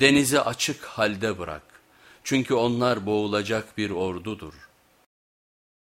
Denizi açık halde bırak. Çünkü onlar boğulacak bir ordudur.